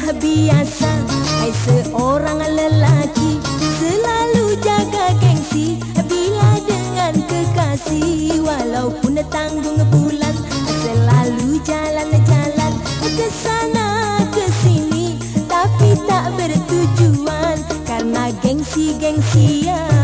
biasa Hai seorang lelaki Selalu jaga gengsi. Bila dengan kekasih Walaupun tanggung bulan Selalu jalan-jalan Ke sana ke sini. Tapi tak bertujuan Karena gengsi-gengsian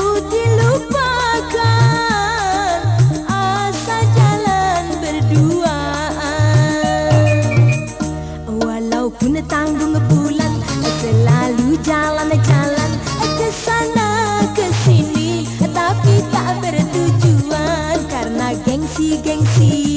Karena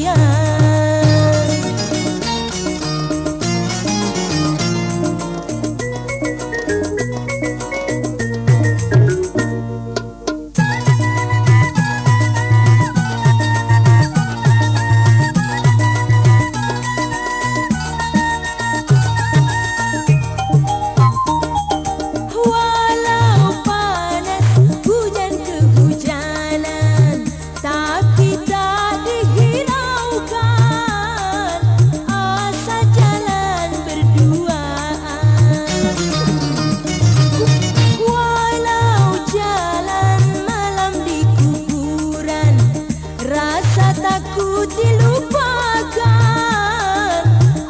takut dilupakan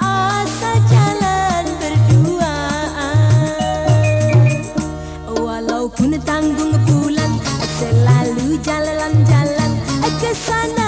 Asa jalan berduaan. Walaupun tanggung bulan Selalu jalan-jalan Ke sana